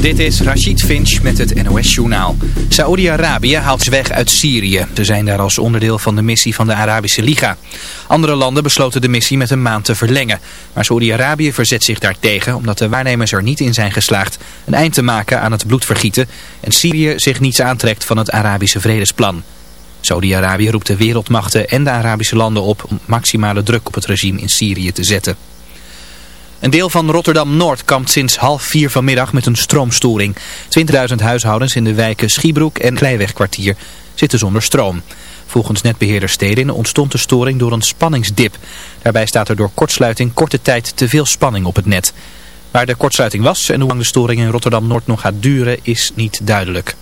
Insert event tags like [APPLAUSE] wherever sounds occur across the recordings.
Dit is Rachid Finch met het NOS-journaal. Saoedi-Arabië haalt zich weg uit Syrië. Ze zijn daar als onderdeel van de missie van de Arabische Liga. Andere landen besloten de missie met een maand te verlengen. Maar Saoedi-Arabië verzet zich daartegen omdat de waarnemers er niet in zijn geslaagd een eind te maken aan het bloedvergieten en Syrië zich niets aantrekt van het Arabische vredesplan. Saudi-Arabië roept de wereldmachten en de Arabische landen op om maximale druk op het regime in Syrië te zetten. Een deel van Rotterdam-Noord kampt sinds half vier vanmiddag met een stroomstoring. 20.000 huishoudens in de wijken Schiebroek en Kleiwegkwartier zitten zonder stroom. Volgens netbeheerder Stedin ontstond de storing door een spanningsdip. Daarbij staat er door kortsluiting korte tijd te veel spanning op het net. Waar de kortsluiting was en hoe lang de storing in Rotterdam-Noord nog gaat duren is niet duidelijk.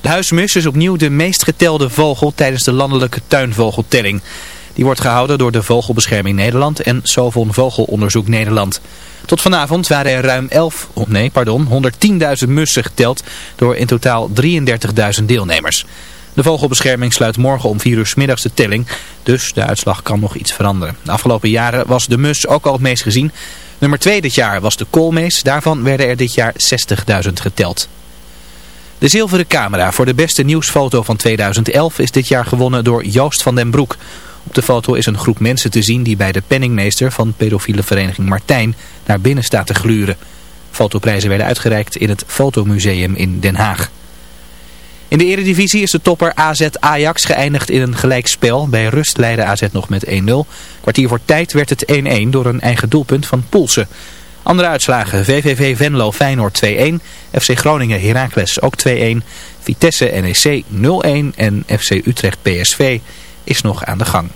De huismus is opnieuw de meest getelde vogel tijdens de landelijke tuinvogeltelling. Die wordt gehouden door de Vogelbescherming Nederland en Sovon Vogelonderzoek Nederland. Tot vanavond waren er ruim 11, nee, pardon, 110.000 mussen geteld door in totaal 33.000 deelnemers. De Vogelbescherming sluit morgen om 4 uur s middags de telling, dus de uitslag kan nog iets veranderen. De afgelopen jaren was de mus ook al het meest gezien. Nummer 2 dit jaar was de koolmees, daarvan werden er dit jaar 60.000 geteld. De zilveren camera voor de beste nieuwsfoto van 2011 is dit jaar gewonnen door Joost van den Broek. Op de foto is een groep mensen te zien die bij de penningmeester van pedofiele vereniging Martijn naar binnen staat te gluren. Fotoprijzen werden uitgereikt in het Fotomuseum in Den Haag. In de eredivisie is de topper AZ Ajax geëindigd in een gelijkspel. Bij rust leidde AZ nog met 1-0. Kwartier voor tijd werd het 1-1 door een eigen doelpunt van Poelsen. Andere uitslagen VVV Venlo Feyenoord 2-1, FC Groningen Heracles ook 2-1, Vitesse NEC 0-1 en FC Utrecht PSV is nog aan de gang.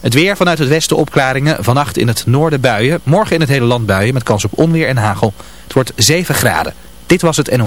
Het weer vanuit het westen opklaringen. Vannacht in het noorden buien. Morgen in het hele land buien met kans op onweer en hagel. Het wordt 7 graden. Dit was het NO.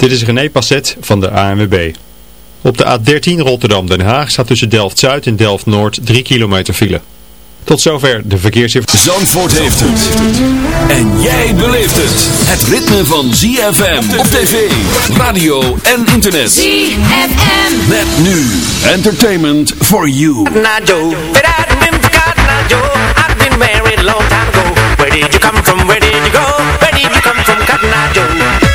Dit is René Passet van de ANWB. Op de A13 Rotterdam-Den Haag staat tussen Delft-Zuid en Delft-Noord 3 kilometer file. Tot zover de verkeersinformatie. Zandvoort heeft het. En jij beleeft het. Het ritme van ZFM op tv, radio en internet. ZFM. Met nu entertainment for you. Cotton Eye Joe. But I've been for Cotton Eye Joe. I've been married a long time ago. Where did you come from? Where did you go? Where did you come from, Cotton Eye Joe?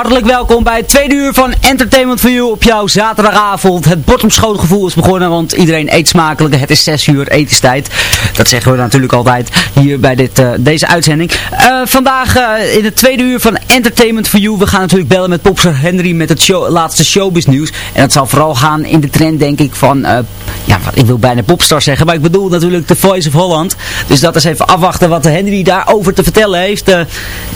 Hartelijk welkom bij het tweede uur van Entertainment for You op jouw zaterdagavond. Het bord gevoel is begonnen, want iedereen eet smakelijk. Het is 6 uur etenstijd. Dat zeggen we natuurlijk altijd hier bij dit, eh, deze uitzending. Eh, vandaag eh, in het tweede uur van Entertainment for You. We gaan natuurlijk bellen met popster Henry met het show, laatste showbiz nieuws. En dat zal vooral gaan in de trend denk ik van, ja ik wil bijna popstar zeggen, maar ik bedoel natuurlijk de Voice of Holland. Dus dat is even afwachten wat Henry daarover te vertellen heeft.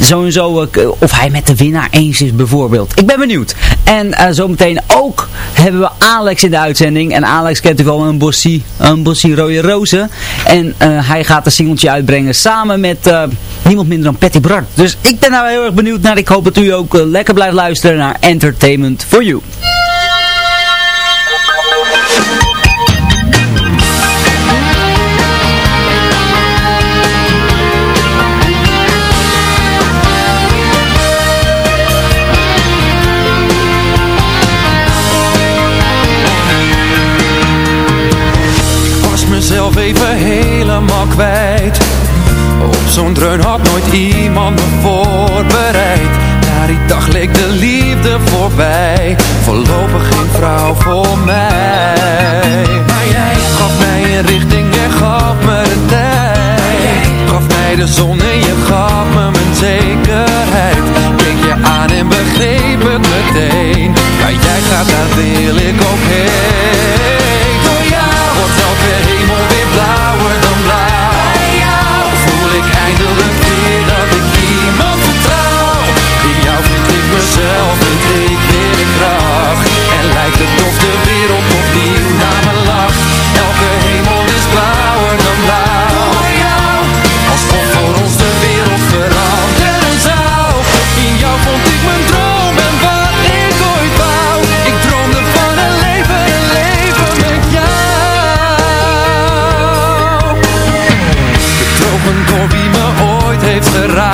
zo en zo of hij met de winnaar eens is bijvoorbeeld. Ik ben benieuwd. En zometeen ook hebben we Alex in de uitzending. En Alex kent u wel een bossie, een bossie rode rozen. En uh, hij gaat een singeltje uitbrengen samen met uh, niemand minder dan Patty Bart. Dus ik ben nou heel erg benieuwd naar. Ik hoop dat u ook lekker blijft luisteren naar Entertainment for You. Kwijt Op zo'n dreun had nooit iemand me voorbereid. Na die dag leek de liefde voorbij. Voorlopig geen vrouw voor mij. Maar jij gaf mij een richting en gaf me de tijd. Gaf mij de zon en je gaf me mijn zekerheid. Keek je aan en begreep het meteen. Waar jij gaat, daar wil ik ook heen heeft geraakt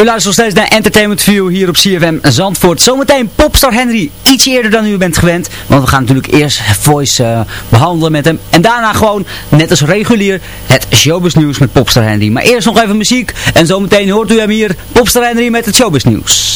U luistert nog steeds naar Entertainment View hier op CFM Zandvoort. Zometeen Popstar Henry, iets eerder dan u bent gewend. Want we gaan natuurlijk eerst Voice eh, behandelen met hem. En daarna gewoon, net als regulier, het showbiz nieuws met Popstar Henry. Maar eerst nog even muziek. En zometeen hoort u hem hier, Popstar Henry met het showbiz nieuws.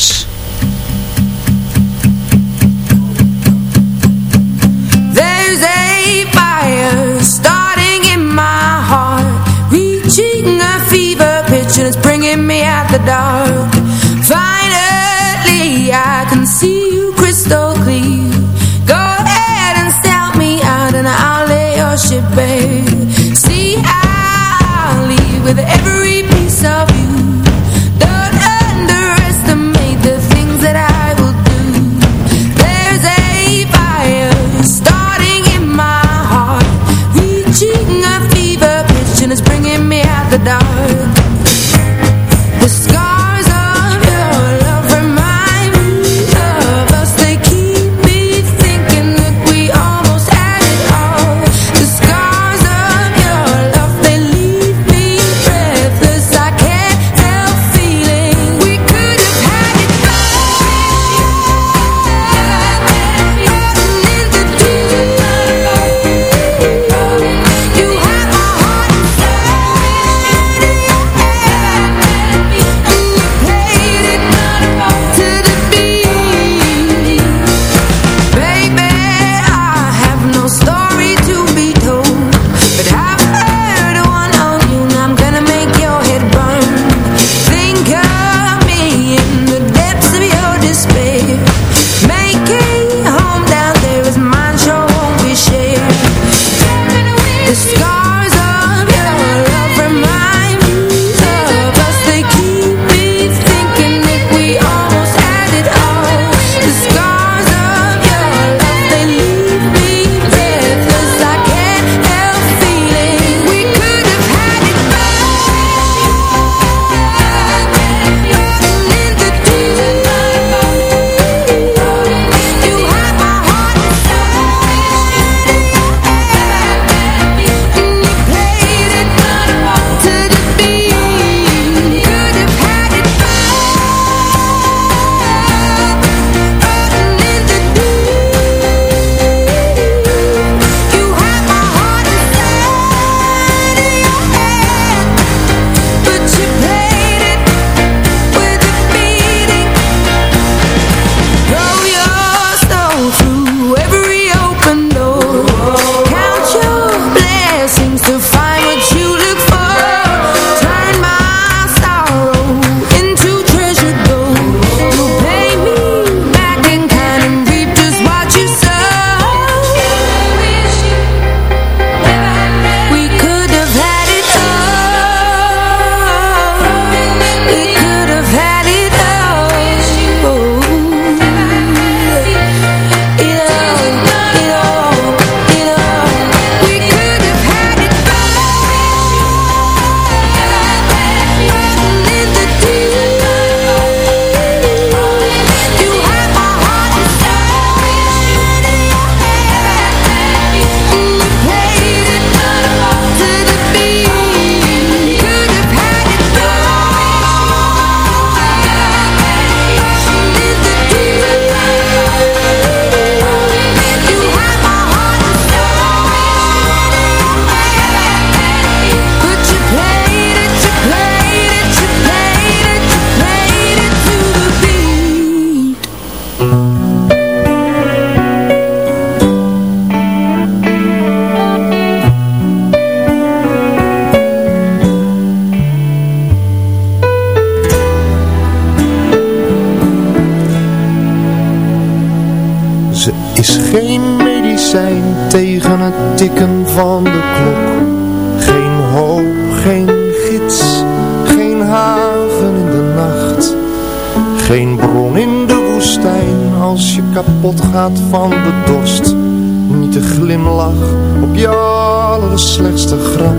Allerslechtste grap.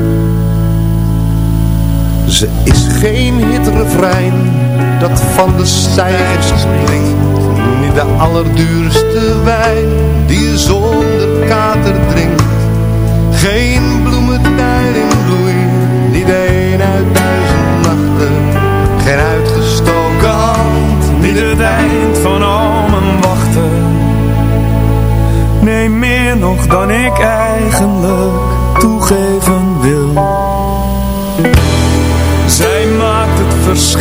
Ze is geen hitrefrein dat van de stijgers springt. Niet de allerduurste wijn die je zonder kater drinkt. Geen bloementuin in bloei, niet een uit duizend nachten. Geen uitgestoken hand, Niet het eind van al mijn wachten Nee, meer nog dan ik eigenlijk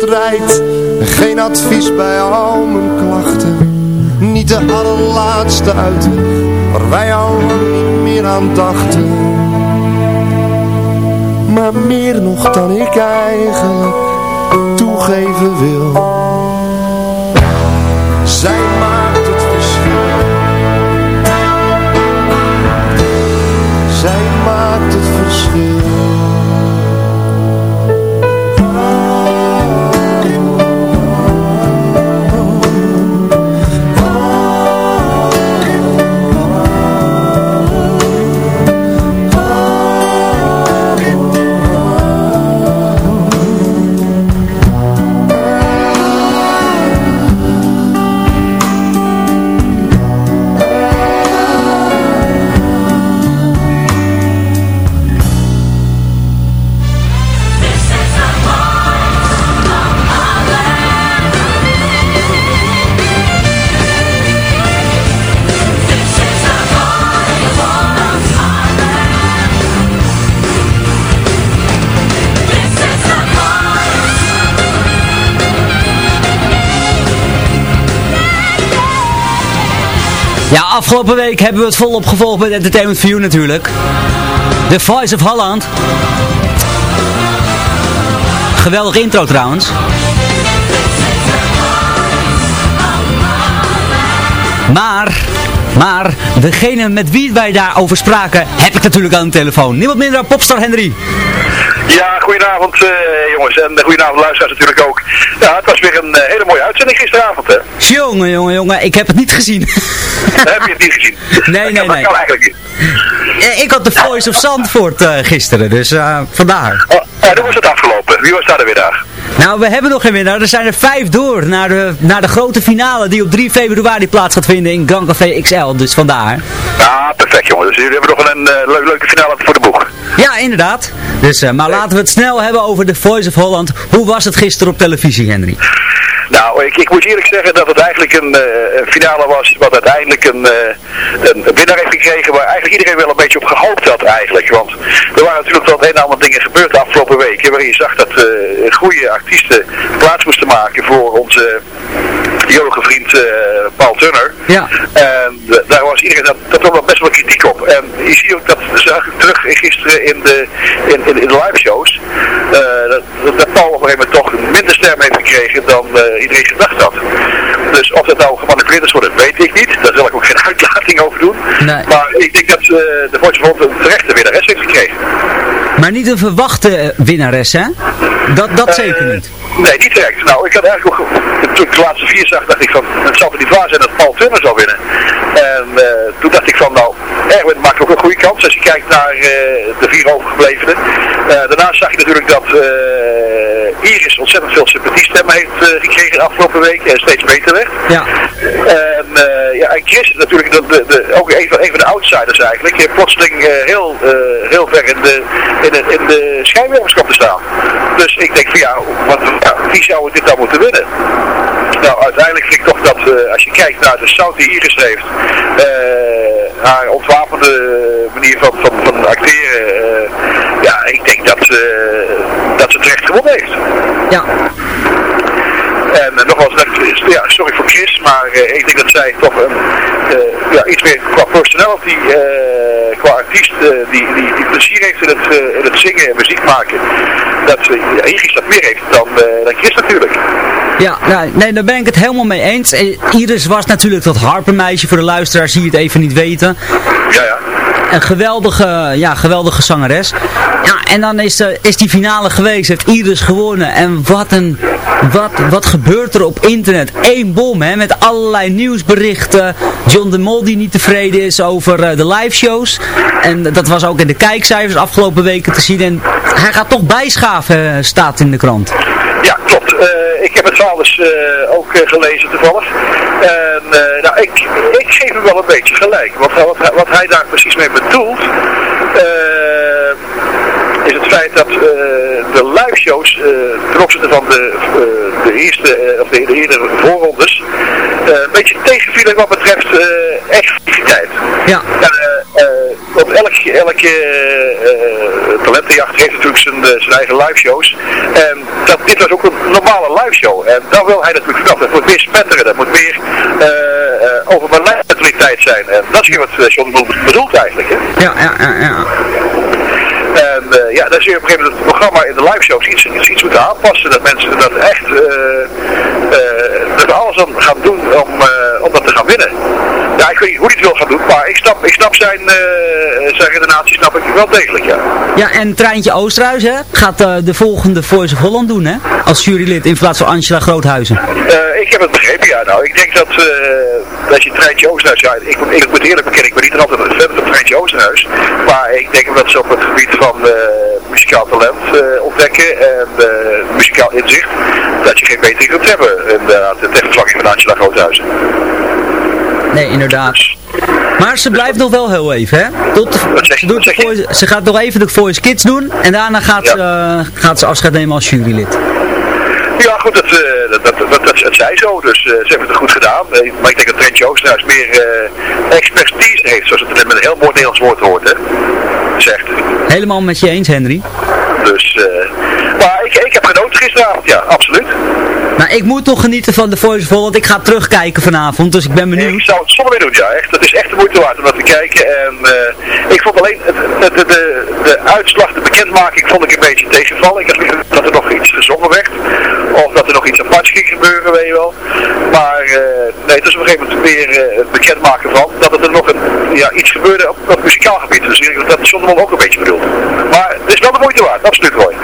strijd, geen advies bij al mijn klachten. Niet de allerlaatste uitweg, waar wij al niet meer aan dachten. Maar meer nog dan ik eigenlijk toegeven wil. Zij maakt Ja, afgelopen week hebben we het volop gevolgd met Entertainment for You natuurlijk. The Voice of Holland. Geweldig intro trouwens. Maar, maar, degene met wie wij daarover spraken, heb ik natuurlijk aan de telefoon. Niemand minder dan Popstar Henry. Ja, goedenavond eh, jongens en uh, goedenavond luisteraars natuurlijk ook. Ja, het was weer een eh, hele mooie uitzending gisteravond hè. Jongen, jongen, jongen, ik heb het niet gezien. [LAUGHS] Heb je het niet gezien? Nee, nee, dat nee. kan eigenlijk niet. Eh, Ik had de Voice of Zandvoort eh, gisteren, dus eh, vandaar. Oh, ja, hoe was het afgelopen? Wie was daar de winnaar? Nou, we hebben nog geen winnaar. Er zijn er vijf door naar de, naar de grote finale die op 3 februari plaats gaat vinden in Grand Café XL. Dus vandaar. Ja, perfect jongen. Dus jullie hebben nog een eh, leu- leuke finale voor de boeg. Ja, inderdaad. Dus, eh, maar laten we het snel hebben over de Voice of Holland. Hoe was het gisteren op televisie, Henry? Nou, ik, ik moet eerlijk zeggen dat het eigenlijk een, eh, finale was wat uiteindelijk een, eh, een, winnaar heeft gekregen waar eigenlijk iedereen wel een beetje op gehoopt had eigenlijk. Want er waren natuurlijk wel een en ander dingen gebeurd de afgelopen weken waarin je zag dat eh goede artiesten plaats moesten maken voor onze jolige vriend Paul Turner. Ja. En daar was iedereen, dat, dat was wel best wel kritiek op. En je ziet ook dat, zag ik terug gisteren in de, in, in, in de live shows, dat, dat- Paul op een gegeven moment toch minder stem heeft gekregen dan iedereen gedacht had. Dus of dat nou gemanipuleerd is worden, weet ik niet. Daar zal ik ook geen [LAUGHS] uitlating over doen. Nee. Maar ik denk dat eh, de Voice of een terechte winnares heeft gekregen. Maar niet een verwachte eh, winnares, hè? Dat, dat zeker niet. Nee, niet direct. Nou, ik had eigenlijk ook, toen ik de laatste vier zag, dacht ik van, het zal toch niet waar zijn dat Paul Turner zal winnen. En eh, toen dacht ik van, nou, Erwin maakt ook een goede kans als je kijkt naar eh, de vier overgeblevenen. Eh, daarnaast zag je natuurlijk dat eh, Iris ontzettend veel sympathiestemmen heeft eh, gekregen de afgelopen weken en steeds beter werd. Ja. En, eh, ja, en Chris is natuurlijk de, de, de- ook een van, een van de outsiders eigenlijk. Plotseling eh, heel, eh, heel ver in de, in de, in de te staan. Dus ik denk van ja, wat, wie zou dit dan moeten winnen? Nou, uiteindelijk vind ik toch dat eh, als je kijkt naar de sound die Iris heeft, eh, haar ontwapende manier van, van, van acteren, eh, ja, ik denk dat, dat ze terecht gewonnen heeft. Ja. En eh, nogmaals, ja, sorry voor Chris, maar eh, ik denk dat zij toch een, eh, ja, iets meer qua personality, qua artiest, die, die, die plezier heeft in het, in het zingen en muziek maken. Dat uh, Iris dat meer heeft dan, dan Chris natuurlijk. Ja, nou, nee, daar ben ik het helemaal mee eens. Iris was natuurlijk dat harpermeisje voor de luisteraars die het even niet weten. Ja, ja. Een geweldige, ja, geweldige zangeres. Ja, en dan is, eh, is die finale geweest, heeft Iris gewonnen. En wat een, wat, wat gebeurt er op internet? Eén bom, hè, met allerlei nieuwsberichten. John de Mol die niet tevreden is over eh, de live shows. En dat was ook in de kijkcijfers afgelopen weken te zien. En hij gaat toch bijschaven, eh, staat in de krant. Ja, klopt. Eh, ik heb het verhaal dus eh, ook eh, gelezen toevallig. En nou, ik, ik geef hem wel een beetje gelijk. Want wat, hij- wat hij daar precies mee bedoelt, is het feit dat de live shows ten opzichte van de, de eerste, of de, de eerdere voorrondes, een beetje tegenvielen wat betreft eh exclusiviteit. Ja. Elke, eh, talentenjacht heeft natuurlijk zijn, eh, zijn eigen live shows. En dat, dit was ook een normale live show. En daar wil hij natuurlijk vanaf. Dat moet meer spetteren. Dat moet meer uh, over mijn mentaliteit zijn. En dat is wat John bedoelt eigenlijk. Hè? Ja, ja, ja. ja. En uh, ja, dan zul je op een gegeven moment het programma in de live shows iets, iets, iets moeten aanpassen. Dat mensen dat echt, uh, uh, dat alles aan gaan doen om, uh, om dat te gaan winnen. Ja, ik weet niet hoe hij het wil gaan doen, maar ik snap, ik snap zijn, uh, zijn redenatie snap ik wel degelijk, ja. Ja, en Treintje Oosterhuis hè, gaat uh, de volgende Voice of Holland doen, hè? Als jurylid in plaats van Angela Groothuizen. Uh, ik heb het begrepen, ja. Nou, ik denk dat, dat je Treintje Oosterhuis, ja, ik, ik moet eerlijk bekennen, ik ben niet er altijd fan van Treintje Oosterhuis. Maar ik denk dat ze op het gebied van muzikaal talent ontdekken en muzikaal inzicht, dat je geen betere kunt hebben. Inderdaad, uh, tegen vervanging van Angela Groothuizen. Nee, inderdaad. Maar ze blijft nog wel heel even, hè? Tot, ze, doet de voice, ze gaat nog even de Voice Kids doen en daarna gaat, ja. ze, uh, gaat ze afscheid nemen als jurylid. Ja, goed, dat, uh, dat, dat, dat, dat, dat zij zo, dus uh, ze hebben het goed gedaan. Uh, maar ik denk dat Trentje Oosterhuis meer expertise heeft, zoals het met een heel mooi Nederlands woord hoort, hè. Zegt. Helemaal met je eens, Henry. Dus, maar ik, ik heb genoten gisteravond, ja, absoluut. Nou, ik moet toch genieten van de Voice of Holland. Ik ga terugkijken vanavond, dus ik ben benieuwd. Ik zou het zonder meer doen, ja. Echt, dat is echt de moeite waard om dat te kijken. En uh, ik vond alleen het, de, de, de uitslag, de bekendmaking, vond ik een beetje tegenvallen. Ik had dat er nog iets gezongen werd. Of dat er nog iets aparts ging gebeuren, weet je wel. Maar eh, nee, het is op een gegeven moment weer eh, het bekendmaken van dat er nog een, ja, iets gebeurde op, op muzikaal gebied. Dus dat de Mol ook een beetje bedoelt. Maar het is wel de moeite waard, absoluut Roy.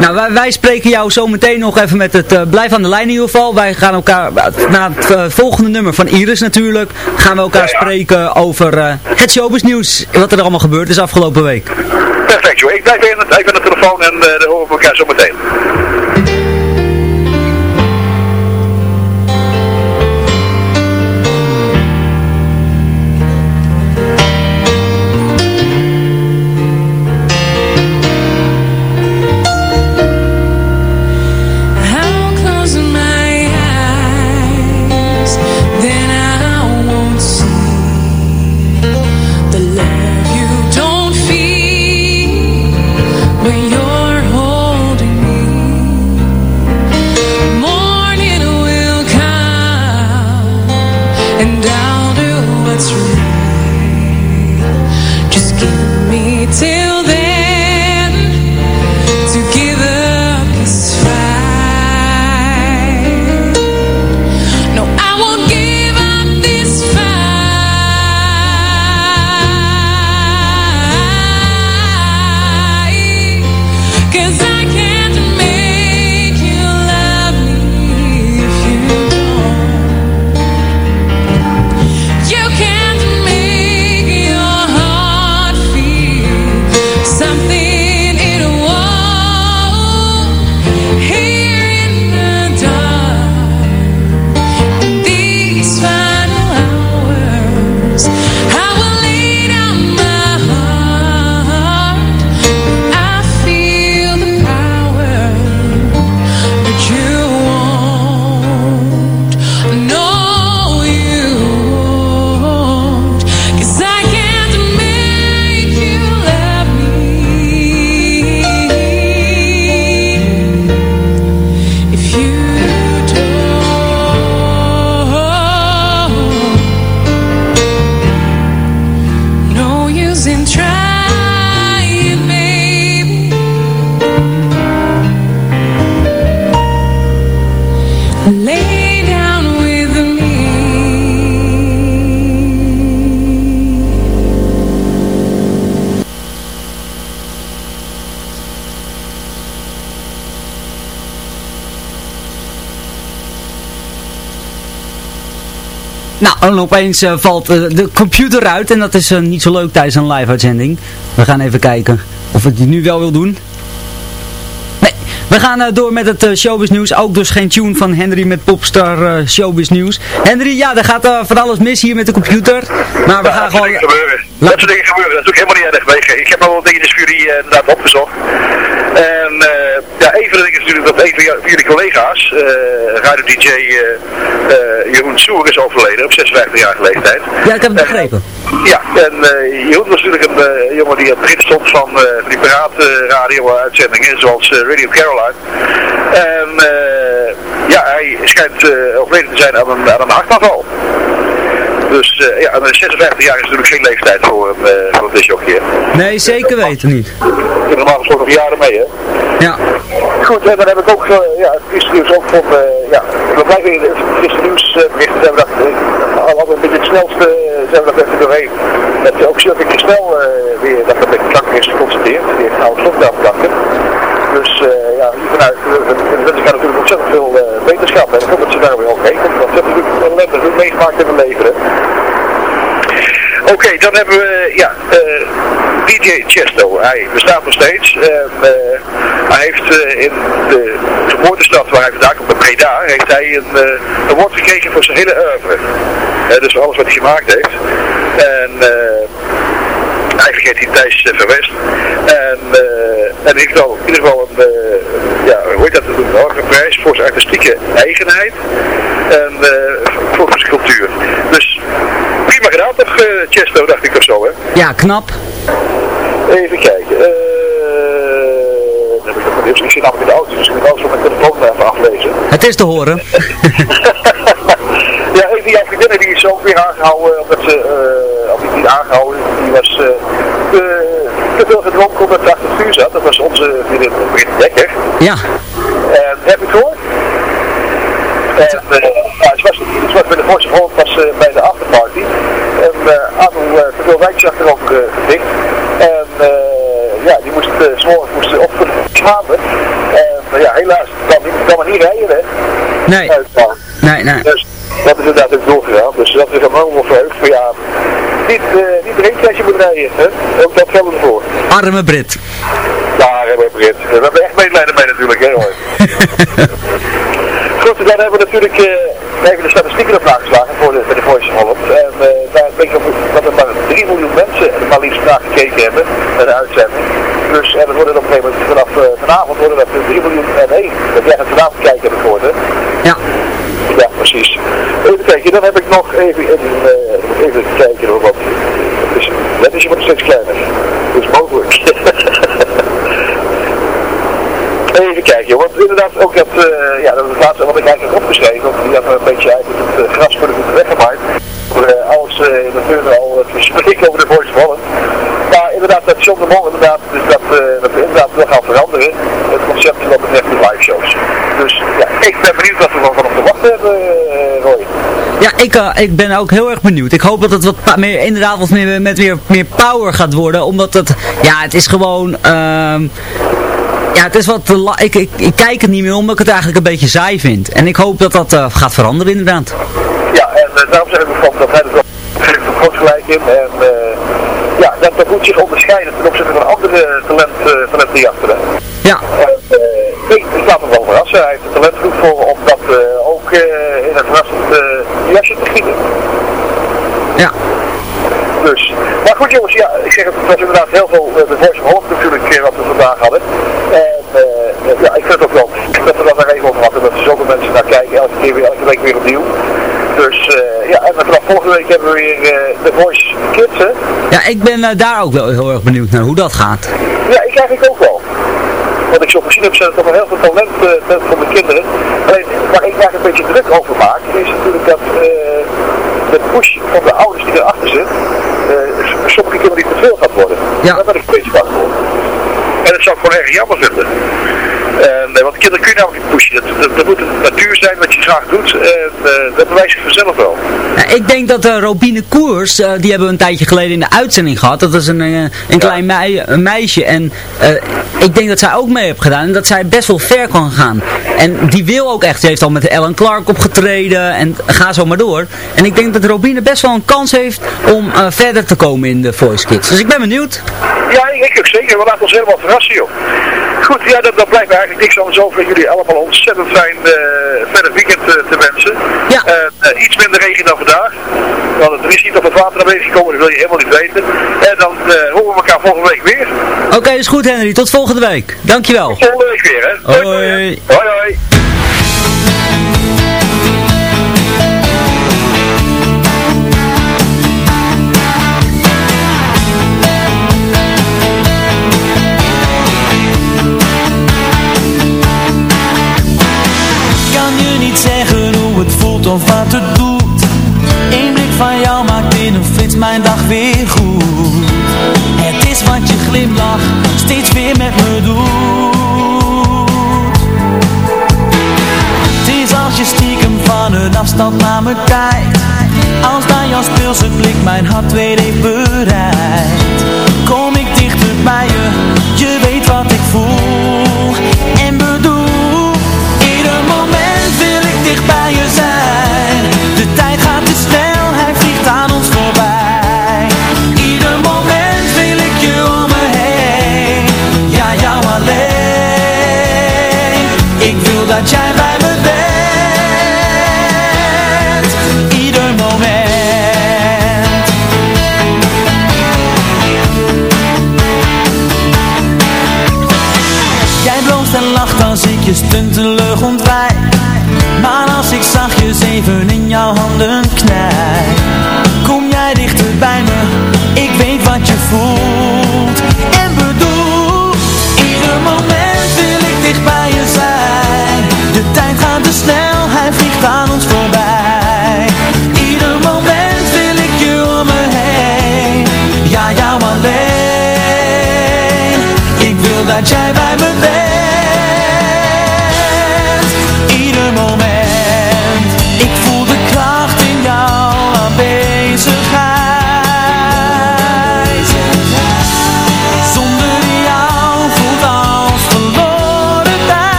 Nou, wij, wij spreken jou zo meteen nog even met het eh, blijf aan de lijn in ieder geval. Wij gaan elkaar, na het volgende nummer van Iris natuurlijk, gaan we elkaar spreken over eh, het showbiz nieuws. Wat er allemaal gebeurd is afgelopen week. Perfect joh, ik blijf even, aan de telefoon en dan horen we elkaar zo meteen. Nou, en opeens eh, valt eh, de computer uit en dat is eh, niet zo leuk tijdens een live uitzending. We gaan even kijken of ik die nu wel wil doen. Nee, we gaan door met het showbiz nieuws. Ook dus geen tune van Henry met Popstar showbiz nieuws. Henry, ja, er gaat van alles mis hier met de computer. Maar we Ja, gaan dat soort gewoon... dingen gebeuren. Dat soort dingen gebeuren, dat is ook helemaal niet erg. Ik heb al wat dingetjes voor jullie eh, inderdaad opgezocht. En eh, ja, een van de dingen is natuurlijk dat een van, jullie collega's, eh radio-dj eh, eh, Jeroen Soer is overleden op 56-jarige leeftijd. Ja, ik heb het begrepen. Ja, en Jeroen was natuurlijk een jongen die aan het begin stond van, die piratenradio-uitzendingen, zoals Radio Caroline. En ja, hij schijnt overleden te zijn aan een, aan een hartaanval. Dus eh, ja, en 56 jaar is natuurlijk geen leeftijd voor een, uh, voor een disjockey. Nee, zeker weten niet. Heb normaal gesproken nog jaren mee, hè. Ja. Goed, dan heb ik ook eh, ja, het gisteren nieuws ook van, eh, ja, we blijven in het gisteren nieuws eh, dat, al een beetje het snelste, zijn we dat even doorheen. Dat uh, ook Sylvie snel uh, weer, dat er met kanker is geconstateerd, die nou slokdarmkanker. Dus ja, vanuit, dat gaat natuurlijk ontzettend veel wetenschap en ik dat ze daar weer ook heen komt, want ze hebben natuurlijk meegemaakt in hun leven. Oké, dan hebben we, ja, uh, DJ Chesto. Hij bestaat nog steeds. En, uh, hij heeft uh, in de geboortestad waar hij vandaan komt, Breda, heeft hij een award gekregen voor zijn hele oeuvre. dus voor alles wat hij gemaakt heeft. En hij vergeet hij Thijs uh, Verwest. En, en in ieder geval, in ieder geval een, ja, hoe heet dat, een hoge prijs voor zijn artistieke eigenheid. En voor zijn cultuur. Dus prima gedaan toch, Chesto, dacht ik of zo, hè? Ja, knap. Even kijken. Ik, ik zit namelijk in de auto, dus ik moet alles van mijn telefoon even aflezen. Het is te horen. [LAUGHS] ja, een van jouw vriendinnen die is ook weer aangehouden, omdat ze, uh, of niet aangehouden, die was uh, te, te veel gedronken omdat ze achter het vuur zat. Dat was onze vriendin Britt Dekker. Ja. En heb het gehoord? En eh, ja, het was, het was bij de Voice of was eh, bij de afterparty. En uh, Adel uh, veel wijntjes achter ook uh, gedikt. En eh, ja, die moest uh, s'morgens moest op slapen. [LAUGHS] En uh, ja, helaas kan, kan maar niet rijden hè. Nee. Nee, nee. Dus dat is inderdaad ook doorgegaan. Dus dat is hem helemaal verheugd. Maar ja, niet, uh, niet erin als je moet rijden. Hè? Ook dat geldt ervoor. Arme Brit. Ja, we hebben Brit. We hebben echt medelijden mee natuurlijk, hè hoor. [LAUGHS] Goed, dan hebben we natuurlijk uh, even de statistieken op nageslagen voor de, voor de Voice of Holland. En uh, daar denk ik dat er maar 3 miljoen mensen er maar liefst naar gekeken hebben, naar de uitzending. Dus en dat worden op een gegeven moment vanaf uh, vanavond worden dat 3 miljoen en 1. Dat jij het vanavond kijken hebt gehoord, hè? Ja. Ja, precies. Even kijken, dan heb ik nog even, uh, even kijken hoor. Dus, dat is maar steeds kleiner. Dus mogelijk. [LAUGHS] Even kijken, want inderdaad ook dat, uh, ja, dat is het laatste wat ik eigenlijk opgeschreven, want die had een beetje eigenlijk het uh, gras voor de voeten uh, alles natuurlijk al te spreken over de Voice. Inderdaad, dat John de Mol inderdaad, dus dat, dat we inderdaad wel gaan veranderen, het concept wat betreft de live shows. Dus ja, ik ben benieuwd wat we van op te wachten hebben, Roy. Ja, ik, ik ben ook heel erg benieuwd. Ik hoop dat het wat meer, inderdaad wat meer, met weer meer power gaat worden, omdat het, ja, het is gewoon... Ehm, ja, het is wat ik, ik, ik, kijk het niet meer omdat ik het eigenlijk een beetje saai vind. En ik hoop dat dat uh, gaat veranderen inderdaad. Ja, en uh, daarom zeg ik ook dat hij er wel groot gelijk in. En uh, dat, dat moet zich onderscheiden ten opzichte van andere talent, talentenjachten. Ja. En, nee, ik laat hem wel verrassen. Hij heeft er talent goed voor om dat ook in het verrassend jasje te gieten. Ja. Dus, maar goed jongens, ja, ik zeg het, het was inderdaad heel veel de Voice of Holland natuurlijk wat we vandaag hadden. Uh, ja, ik vind het ook wel dat we dat er even over hadden, dat er zoveel mensen naar kijken, elke keer weer, elke week weer opnieuw. Dus ja, en vanaf volgende week hebben we weer de Voice Kids, hè? Ja, ik ben daar ook wel heel erg benieuwd naar hoe dat gaat. Ja, ik eigenlijk ook wel. Wat ik zo gezien heb, zijn er toch wel heel veel talent van de kinderen. Alleen, waar ik daar een beetje druk over maak, is natuurlijk dat de push van de ouders die erachter zit, uh, sommige kinderen die te veel gaat worden. Ja. Daar ben ik beetje bang voor. En dat zou ik gewoon erg jammer vinden. En, want kinderen kun je namelijk niet pushen. Dat, dat, dat moet natuur zijn wat je graag doet. En uh, dat bewijst zich vanzelf wel. Ja, ik denk dat uh, Robine Koers, uh, die hebben we een tijdje geleden in de uitzending gehad. Dat is een, een ja. klein mei, een meisje. En ik denk dat zij ook mee heeft gedaan. En dat zij best wel ver kan gaan. En die wil ook echt. Ze heeft al met Ellen Clark opgetreden. En ga zo maar door. En ik denk dat Robine best wel een kans heeft om verder te komen in de Voice Kids. Dus ik ben benieuwd. Ja, ik ook zeker. We laten ons helemaal verrassen, joh. Goed, ja, dat, dat blijft me eigenlijk niks anders over. Jullie allemaal ontzettend fijn uh, verder weekend uh, te wensen. Ja. Uh, iets minder regen dan vandaag. Want er is niet op het water aanwezig gekomen, dat wil je helemaal niet weten. En dan horen we elkaar volgende week weer. Oké, okay, is goed Henry. Tot volgende week. Dankjewel. Tot volgende week weer, hè. Hoi. Hoi, of wat het doet. Eén blik van jou maakt in een flits mijn dag weer goed. Het is wat je glimlach steeds weer met me doet. Het is als je stiekem van een afstand naar me kijkt. Als bij jouw speelse blik mijn hart weer heeft bereikt. Kom ik dichter bij je, je weet wat ik ik je stuntelig ontwijk maar als ik zachtjes even in jouw handen knijp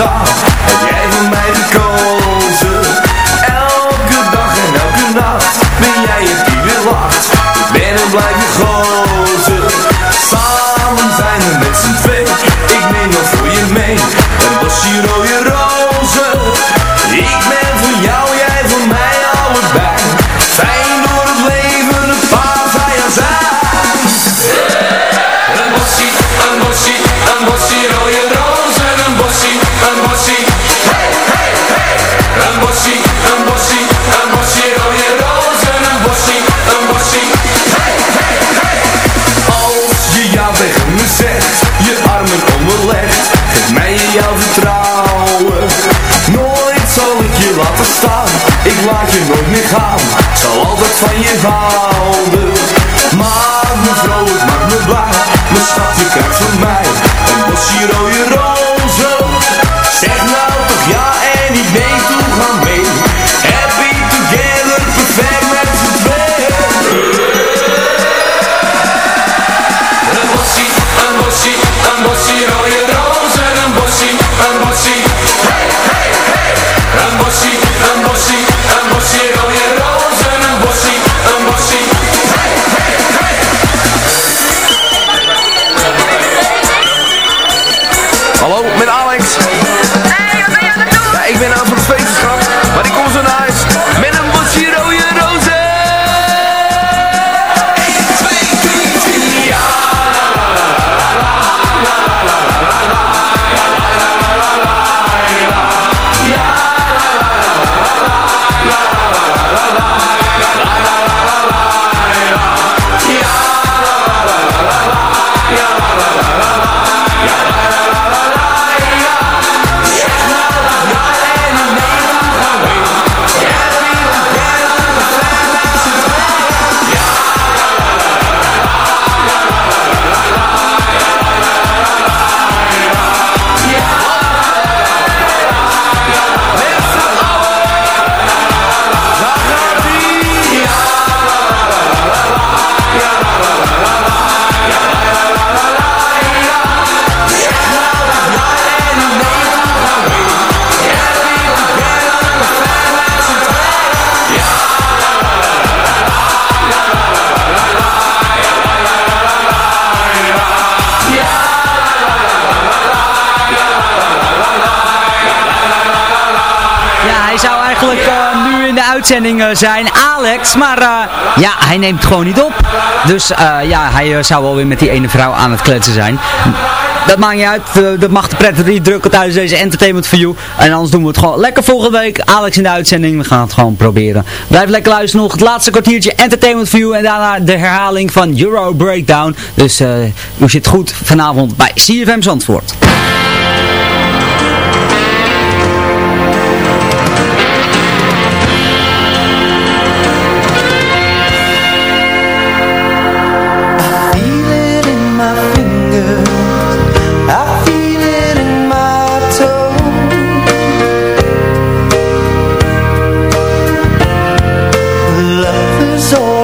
off gaan. Zal altijd van je houden. Maak me vrolijk, maak me blij. Mijn schat, je krijgt van mij Een bosje rode uitzending eh, zijn, Alex, maar eh, ja, hij neemt het gewoon niet op. Dus eh, ja, hij zou wel weer met die ene vrouw aan het kletsen zijn. Dat maakt niet uit, dat mag de pret niet drukken tijdens deze Entertainment for You. En anders doen we het gewoon lekker volgende week. Alex in de uitzending, we gaan het gewoon proberen. Blijf lekker luisteren nog, het laatste kwartiertje Entertainment for You. En daarna de herhaling van Euro Breakdown. Dus eh u zit goed vanavond bij CFM Zandvoort. so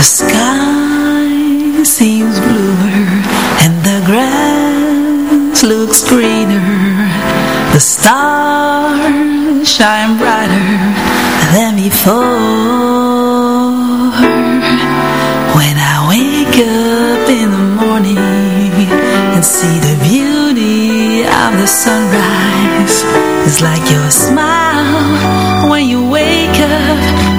The sky seems bluer and the grass looks greener. The stars shine brighter than before. When I wake up in the morning and see the beauty of the sunrise, it's like your smile when you wake up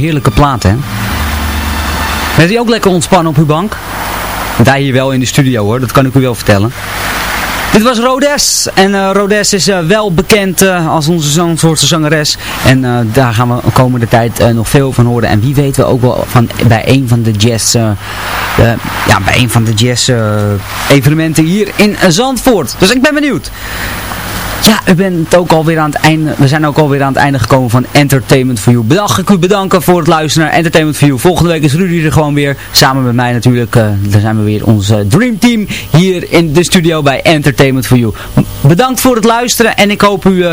heerlijke plaat, hè? Bent u ook lekker ontspannen op uw bank? Wij hier wel in de studio, hoor. Dat kan ik u wel vertellen. Dit was Rodes. En eh Rodes is eh, wel bekend eh, als onze Zandvoortse zangeres. En daar gaan we de komende tijd nog veel van horen. En wie weet we ook wel van, bij een van de jazz... ja, bij een van de jazz evenementen hier in Zandvoort. Dus ik ben benieuwd. Ja, u bent ook alweer aan het einde. We zijn ook alweer aan het einde gekomen van Entertainment for You. Bedankt ik u bedanken voor het luisteren naar Entertainment for You. Volgende week is Rudy er gewoon weer. Samen met mij natuurlijk. eh dan zijn we weer ons eh, Dream Team hier in de studio bij Entertainment for You. Bedankt voor het luisteren en ik hoop, u, eh,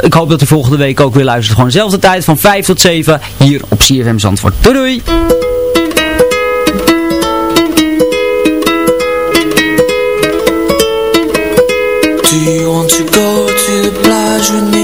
ik hoop dat u volgende week ook weer luistert. Gewoon dezelfde tijd van 5 tot 7 hier op CFM Zandvoort. Doei! je n'ai